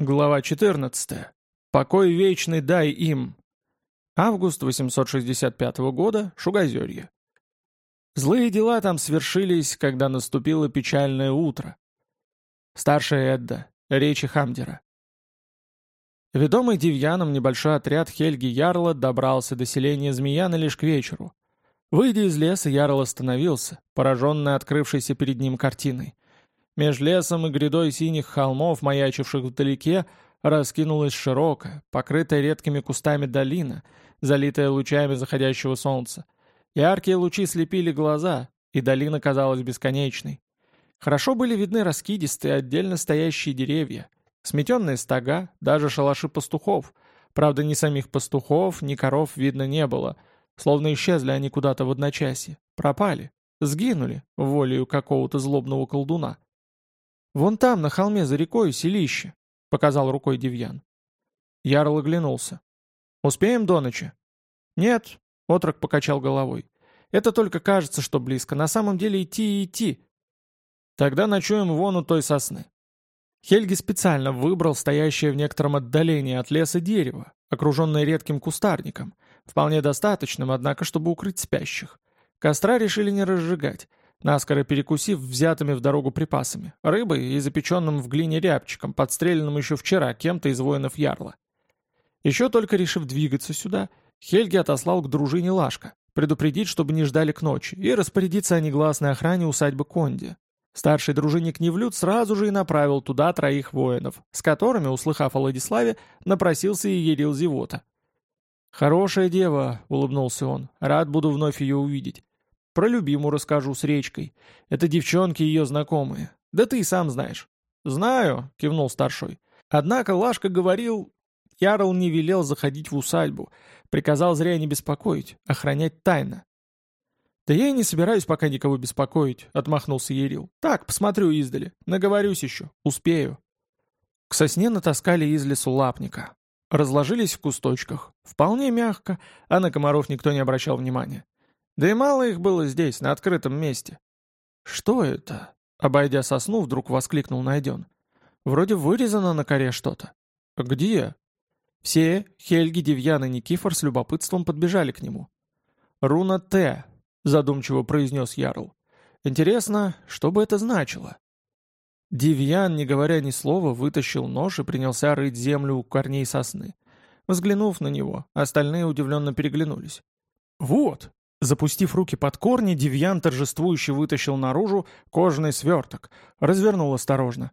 Глава 14. Покой вечный дай им. Август 865 года. Шугозерье. Злые дела там свершились, когда наступило печальное утро. Старшая Эдда. Речи Хамдера. Ведомый Девьяном небольшой отряд Хельги Ярла добрался до селения Змеяна лишь к вечеру. Выйдя из леса, Ярл остановился, пораженный открывшейся перед ним картиной. Меж лесом и грядой синих холмов, маячивших вдалеке, раскинулась широкая, покрытая редкими кустами долина, залитая лучами заходящего солнца. Яркие лучи слепили глаза, и долина казалась бесконечной. Хорошо были видны раскидистые, отдельно стоящие деревья, сметенные стога, даже шалаши пастухов. Правда, ни самих пастухов, ни коров видно не было, словно исчезли они куда-то в одночасье, пропали, сгинули волею какого-то злобного колдуна. «Вон там, на холме за рекой, селище», — показал рукой Девьян. Ярл оглянулся. «Успеем до ночи?» «Нет», — отрок покачал головой. «Это только кажется, что близко. На самом деле идти и идти». «Тогда ночуем вон у той сосны». Хельги специально выбрал стоящее в некотором отдалении от леса дерево, окруженное редким кустарником, вполне достаточным, однако, чтобы укрыть спящих. Костра решили не разжигать, наскоро перекусив взятыми в дорогу припасами, рыбой и запеченным в глине рябчиком, подстреленным еще вчера кем-то из воинов Ярла. Еще только решив двигаться сюда, Хельги отослал к дружине Лашка, предупредить, чтобы не ждали к ночи, и распорядиться о негласной охране усадьбы Конди. Старший дружинник Невлюд сразу же и направил туда троих воинов, с которыми, услыхав о Владиславе, напросился и Ерил Зевота. «Хорошая дева», — улыбнулся он, — «рад буду вновь ее увидеть. Про любимую расскажу с речкой. Это девчонки ее знакомые. Да ты и сам знаешь». «Знаю», — кивнул старшой. «Однако Лашка говорил...» Ярл не велел заходить в усадьбу. Приказал зря не беспокоить, охранять тайно. «Да я и не собираюсь пока никого беспокоить», — отмахнулся Ерил. «Так, посмотрю издали. Наговорюсь еще. Успею». К сосне натаскали из лесу лапника. Разложились в кусточках. Вполне мягко, а на комаров никто не обращал внимания. Да и мало их было здесь, на открытом месте. «Что это?» — обойдя сосну, вдруг воскликнул Найден. «Вроде вырезано на коре что-то». «Где?» Все, Хельги, Девьян и Никифор с любопытством подбежали к нему. «Руна Т», — задумчиво произнес Ярл. «Интересно, что бы это значило?» Девьян, не говоря ни слова, вытащил нож и принялся рыть землю у корней сосны. Взглянув на него, остальные удивленно переглянулись. «Вот!» Запустив руки под корни, Девьян торжествующе вытащил наружу кожаный сверток, развернул осторожно.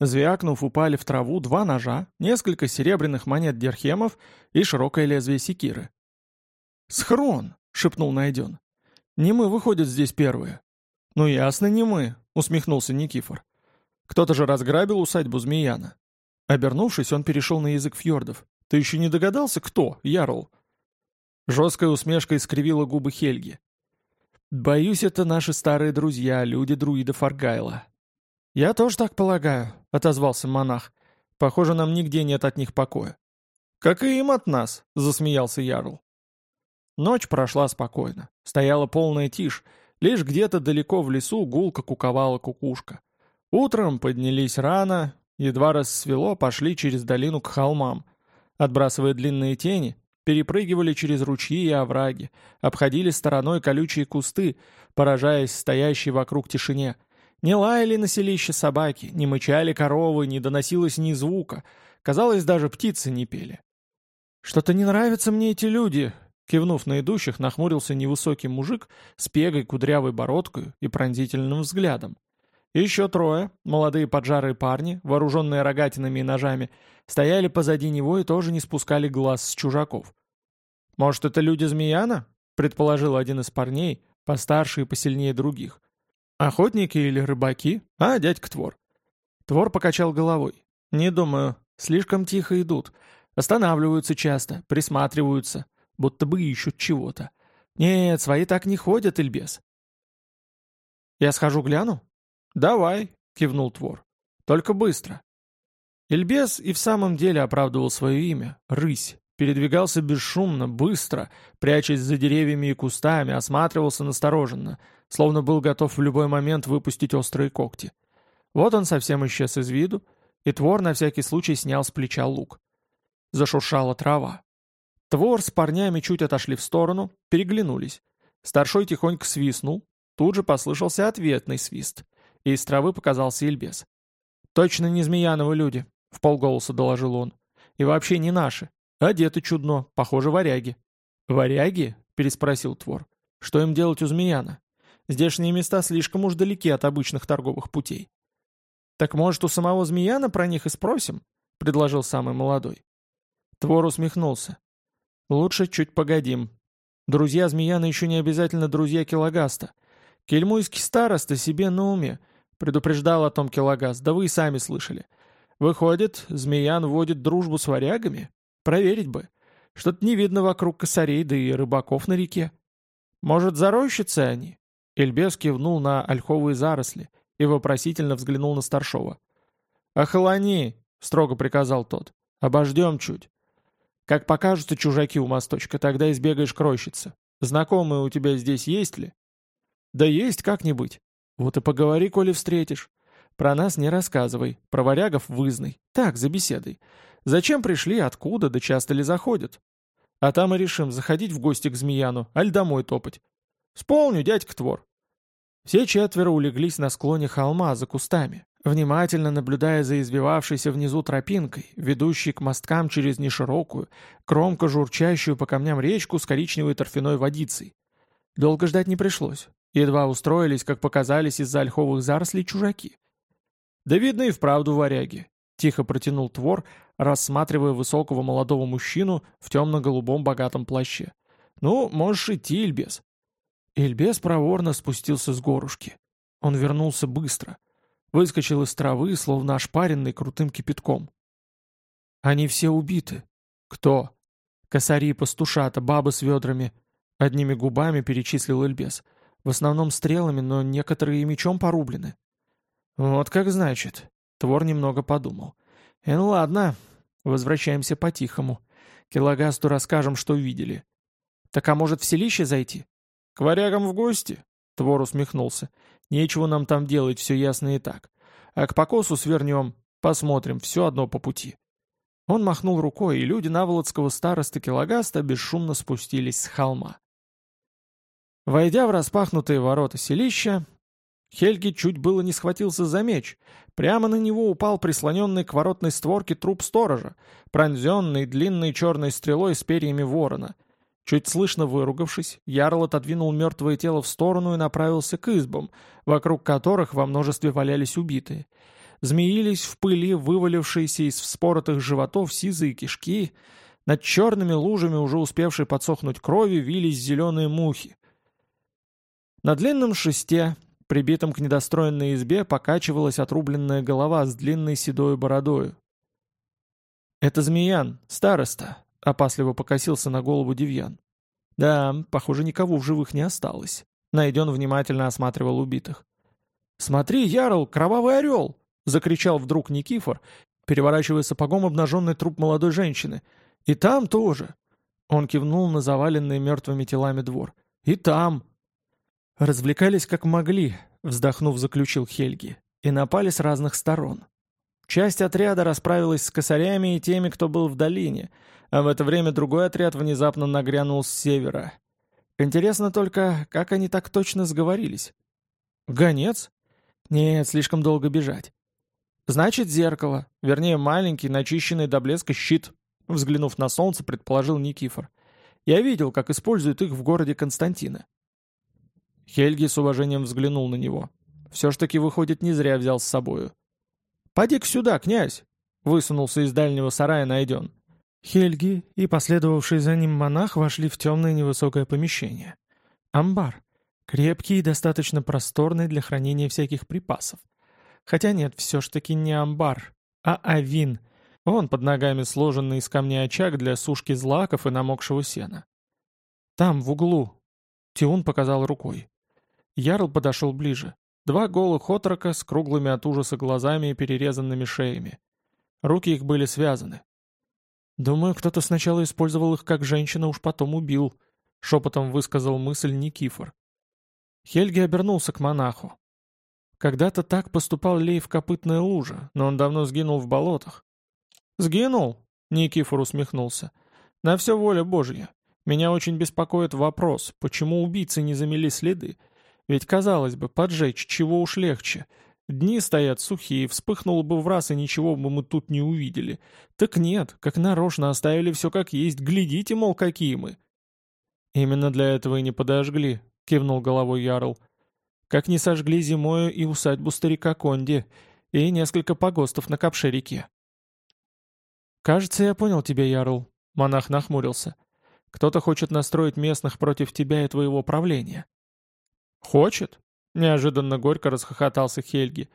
Звякнув, упали в траву два ножа, несколько серебряных монет дирхемов и широкое лезвие секиры. «Схрон!» — шепнул Найден. «Не мы, выходят, здесь первые». «Ну ясно, не мы», — усмехнулся Никифор. «Кто-то же разграбил усадьбу Змеяна». Обернувшись, он перешел на язык фьордов. «Ты еще не догадался, кто, Ярл?» Жесткая усмешка искривила губы Хельги. «Боюсь, это наши старые друзья, люди друидов Аргайла». «Я тоже так полагаю», — отозвался монах. «Похоже, нам нигде нет от них покоя». «Как и им от нас», — засмеялся Ярл. Ночь прошла спокойно. Стояла полная тишь. Лишь где-то далеко в лесу гулко куковала кукушка. Утром поднялись рано, едва рассвело, пошли через долину к холмам. Отбрасывая длинные тени, перепрыгивали через ручьи и овраги, обходили стороной колючие кусты, поражаясь стоящей вокруг тишине. Не лаяли на селище собаки, не мычали коровы, не доносилось ни звука. Казалось, даже птицы не пели. «Что-то не нравятся мне эти люди», — кивнув на идущих, нахмурился невысокий мужик с пегой, кудрявой бородкой и пронзительным взглядом. Еще трое, молодые поджарые парни, вооруженные рогатинами и ножами, стояли позади него и тоже не спускали глаз с чужаков. «Может, это люди Змеяна?» — предположил один из парней, постарше и посильнее других. «Охотники или рыбаки? А, дядька Твор». Твор покачал головой. «Не думаю. Слишком тихо идут. Останавливаются часто, присматриваются, будто бы ищут чего-то. Нет, свои так не ходят, Ильбес». «Я схожу гляну?» «Давай», — кивнул Твор. «Только быстро». Ильбес и в самом деле оправдывал свое имя — Рысь. Передвигался бесшумно, быстро, прячась за деревьями и кустами, осматривался настороженно, словно был готов в любой момент выпустить острые когти. Вот он совсем исчез из виду, и Твор на всякий случай снял с плеча лук. Зашуршала трава. Твор с парнями чуть отошли в сторону, переглянулись. Старшой тихонько свистнул, тут же послышался ответный свист, и из травы показался Ильбес. «Точно не Змеяновы люди», — в полголоса доложил он. «И вообще не наши. Одеты чудно, похоже, варяги». «Варяги?» — переспросил Твор. «Что им делать у Змеяна? Здешние места слишком уж далеки от обычных торговых путей». «Так, может, у самого Змеяна про них и спросим?» — предложил самый молодой. Твор усмехнулся. «Лучше чуть погодим. Друзья Змеяна еще не обязательно друзья Килогаста. Кельмуйский староста себе на уме. Предупреждал о том Килогаст, да вы и сами слышали. Выходит, Змеян вводит дружбу с варягами? Проверить бы. Что-то не видно вокруг косарей, да и рыбаков на реке. Может, заройщицы они?» Эльбес кивнул на ольховые заросли и вопросительно взглянул на старшова. «Охолони!» — строго приказал тот. «Обождем чуть. Как покажутся чужаки у мосточка, тогда избегаешь к рощице. Знакомые у тебя здесь есть ли?» «Да есть как-нибудь. Вот и поговори, коли встретишь. Про нас не рассказывай, про варягов вызнай. Так, за беседой. Зачем пришли, откуда, да часто ли заходят? А там и решим, заходить в гости к Змеяну, аль домой топать. Сполню, дядька Твор. Все четверо улеглись на склоне холма за кустами, внимательно наблюдая за извивавшейся внизу тропинкой, ведущей к мосткам через неширокую, громко журчащую по камням речку с коричневой торфяной водицей. Долго ждать не пришлось. Едва устроились, как показались из-за ольховых зарослей чужаки. «Да видно и вправду варяги», — тихо протянул Твор, рассматривая высокого молодого мужчину в темно-голубом богатом плаще. «Ну, можешь идти, Ильбес». Ильбес проворно спустился с горушки. Он вернулся быстро. Выскочил из травы, словно ошпаренный крутым кипятком. «Они все убиты». «Кто?» «Косари, пастушата, бабы с ведрами». Одними губами перечислил Эльбес. «В основном стрелами, но некоторые и мечом порублены». «Вот как значит». Твор немного подумал. «Э, ну ладно, возвращаемся по-тихому. Килогасту расскажем, что видели». «Так а может в селище зайти?» «К варягам в гости?» Твор усмехнулся. «Нечего нам там делать, все ясно и так. А к покосу свернем, посмотрим, все одно по пути». Он махнул рукой, и люди Наволодского старосты Килогаста бесшумно спустились с холма. Войдя в распахнутые ворота селища, Хельги чуть было не схватился за меч. Прямо на него упал прислоненный к воротной створке труп сторожа, пронзенный длинной черной стрелой с перьями ворона — Чуть слышно выругавшись, Ярл отодвинул мертвое тело в сторону и направился к избам, вокруг которых во множестве валялись убитые. Змеились в пыли, вывалившиеся из вспоротых животов сизые кишки. Над черными лужами, уже успевшей подсохнуть крови, вились зеленые мухи. На длинном шесте, прибитом к недостроенной избе, покачивалась отрубленная голова с длинной седой бородою. «Это Змеян, староста», — опасливо покосился на голову Девьян. «Да, похоже, никого в живых не осталось». Найден внимательно осматривал убитых. «Смотри, Ярл, кровавый орел!» — закричал вдруг Никифор, переворачивая сапогом обнаженный труп молодой женщины. «И там тоже!» Он кивнул на заваленный мертвыми телами двор. «И там!» «Развлекались как могли», — вздохнув, заключил Хельги, «и напали с разных сторон. Часть отряда расправилась с косарями и теми, кто был в долине, а в это время другой отряд внезапно нагрянул с севера. Интересно только, как они так точно сговорились? Гонец? Нет, слишком долго бежать. Значит, зеркало, вернее, маленький, начищенный до блеска щит, взглянув на солнце, предположил Никифор. Я видел, как используют их в городе Константина. Хельги с уважением взглянул на него. Все ж таки, выходит, не зря взял с собою. «Поди-ка сюда, князь!» — высунулся из дальнего сарая найден. Хельги и последовавший за ним монах вошли в темное невысокое помещение. Амбар. Крепкий и достаточно просторный для хранения всяких припасов. Хотя нет, все ж таки не амбар, а авин. Вон под ногами сложенный из камня очаг для сушки злаков и намокшего сена. Там, в углу. Тиун показал рукой. Ярл подошел ближе. Два голых отрока с круглыми от ужаса глазами и перерезанными шеями. Руки их были связаны. «Думаю, кто-то сначала использовал их как женщина, уж потом убил», — шепотом высказал мысль Никифор. Хельги обернулся к монаху. Когда-то так поступал Лейв Копытная лужа, но он давно сгинул в болотах. «Сгинул?» — Никифор усмехнулся. «На все воля Божья. Меня очень беспокоит вопрос, почему убийцы не замели следы? Ведь, казалось бы, поджечь чего уж легче. Дни стоят сухие, вспыхнуло бы в раз, и ничего бы мы тут не увидели. Так нет, как нарочно оставили все как есть, глядите, мол, какие мы. Именно для этого и не подожгли, кивнул головой Ярл. Как не сожгли зимою и усадьбу старика Конди, и несколько погостов на Капше-реке. «Кажется, я понял тебя, Ярл», — монах нахмурился. «Кто-то хочет настроить местных против тебя и твоего правления». «Хочет?» — неожиданно горько расхохотался Хельги.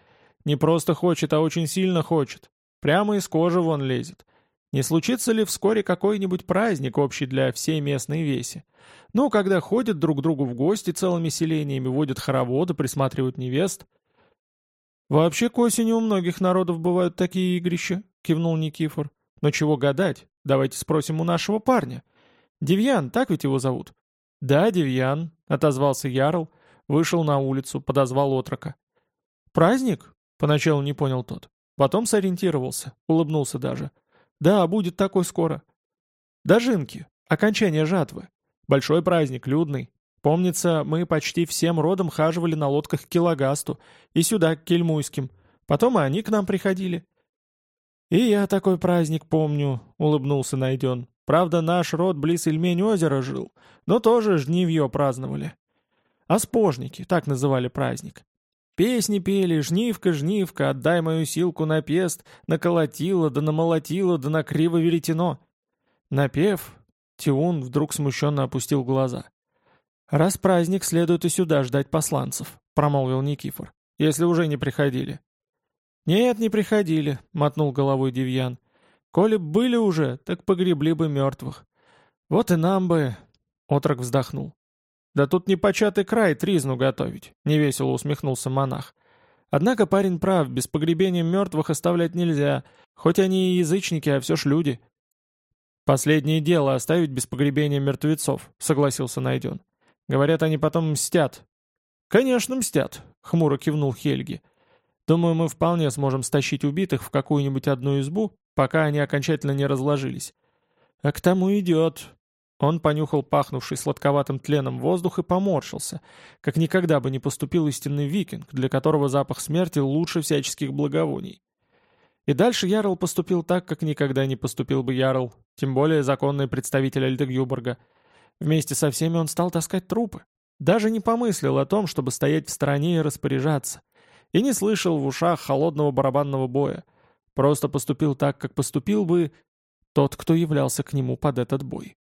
«Не просто хочет, а очень сильно хочет. Прямо из кожи вон лезет. Не случится ли вскоре какой-нибудь праздник общий для всей местной веси? Ну, когда ходят друг к другу в гости целыми селениями, водят хороводы, присматривают невест». «Вообще к осени у многих народов бывают такие игрища», — кивнул Никифор. «Но чего гадать? Давайте спросим у нашего парня. Девьян, так ведь его зовут?» «Да, Девьян», — отозвался Ярл, — Вышел на улицу, подозвал отрока. «Праздник?» — поначалу не понял тот. Потом сориентировался, улыбнулся даже. «Да, будет такой скоро». «Дожинки. Окончание жатвы. Большой праздник, людный. Помнится, мы почти всем родом хаживали на лодках к Килогасту и сюда, к Кельмуйским. Потом и они к нам приходили». «И я такой праздник помню», — улыбнулся Найден. «Правда, наш род близ Ильмень озера жил, но тоже жнивье праздновали. Оспожники, так называли праздник. Песни пели «Жнивка, жнивка, отдай мою силку на пест, наколотила, да намолотила, да на криво веретено». Напев, Тиун вдруг смущенно опустил глаза. «Раз праздник, следует и сюда ждать посланцев», — промолвил Никифор, — «если уже не приходили». «Нет, не приходили», — мотнул головой Девьян. «Коли б были уже, так погребли бы мертвых. Вот и нам бы...» — отрок вздохнул. «Да тут непочатый край тризну готовить», — невесело усмехнулся монах. «Однако парень прав, без погребения мертвых оставлять нельзя, хоть они и язычники, а все ж люди». «Последнее дело оставить без погребения мертвецов», — согласился Найден. «Говорят, они потом мстят». «Конечно мстят», — хмуро кивнул Хельги. «Думаю, мы вполне сможем стащить убитых в какую-нибудь одну избу, пока они окончательно не разложились». «А к тому идет», он понюхал пахнувший сладковатым тленом воздух и поморщился, как никогда бы не поступил истинный викинг, для которого запах смерти лучше всяческих благовоний. И дальше Ярл поступил так, как никогда не поступил бы Ярл, тем более законный представитель Альдегюборга. Вместе со всеми он стал таскать трупы. Даже не помыслил о том, чтобы стоять в стороне и распоряжаться. И не слышал в ушах холодного барабанного боя. Просто поступил так, как поступил бы тот, кто являлся к нему под этот бой.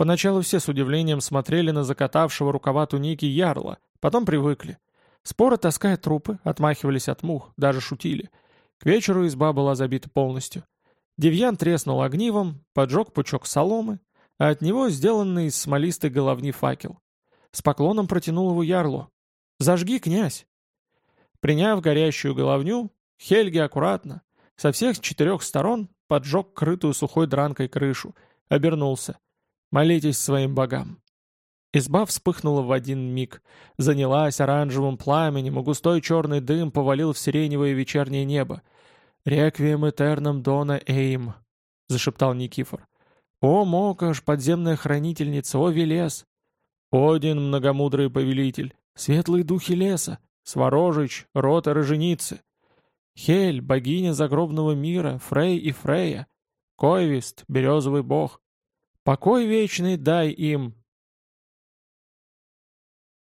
Поначалу все с удивлением смотрели на закатавшего рукава туники ярла, потом привыкли. Споры, таская трупы, отмахивались от мух, даже шутили. К вечеру изба была забита полностью. Девьян треснул огнивом, поджег пучок соломы, а от него сделанный из смолистой головни факел. С поклоном протянул его ярлу. «Зажги, князь!» Приняв горящую головню, Хельги аккуратно, со всех четырех сторон, поджег крытую сухой дранкой крышу, обернулся — Молитесь своим богам». Изба вспыхнула в один миг, занялась оранжевым пламенем, и густой черный дым повалил в сиреневое вечернее небо. «Реквием этерном дона эйм», — зашептал Никифор. «О, Мокаш, подземная хранительница, о, Велес! Один, многомудрый повелитель, светлые духи леса, Сворожич, рота роженицы, Хель, богиня загробного мира, Фрей и Фрея, Койвист, березовый бог, Покой вечный дай им,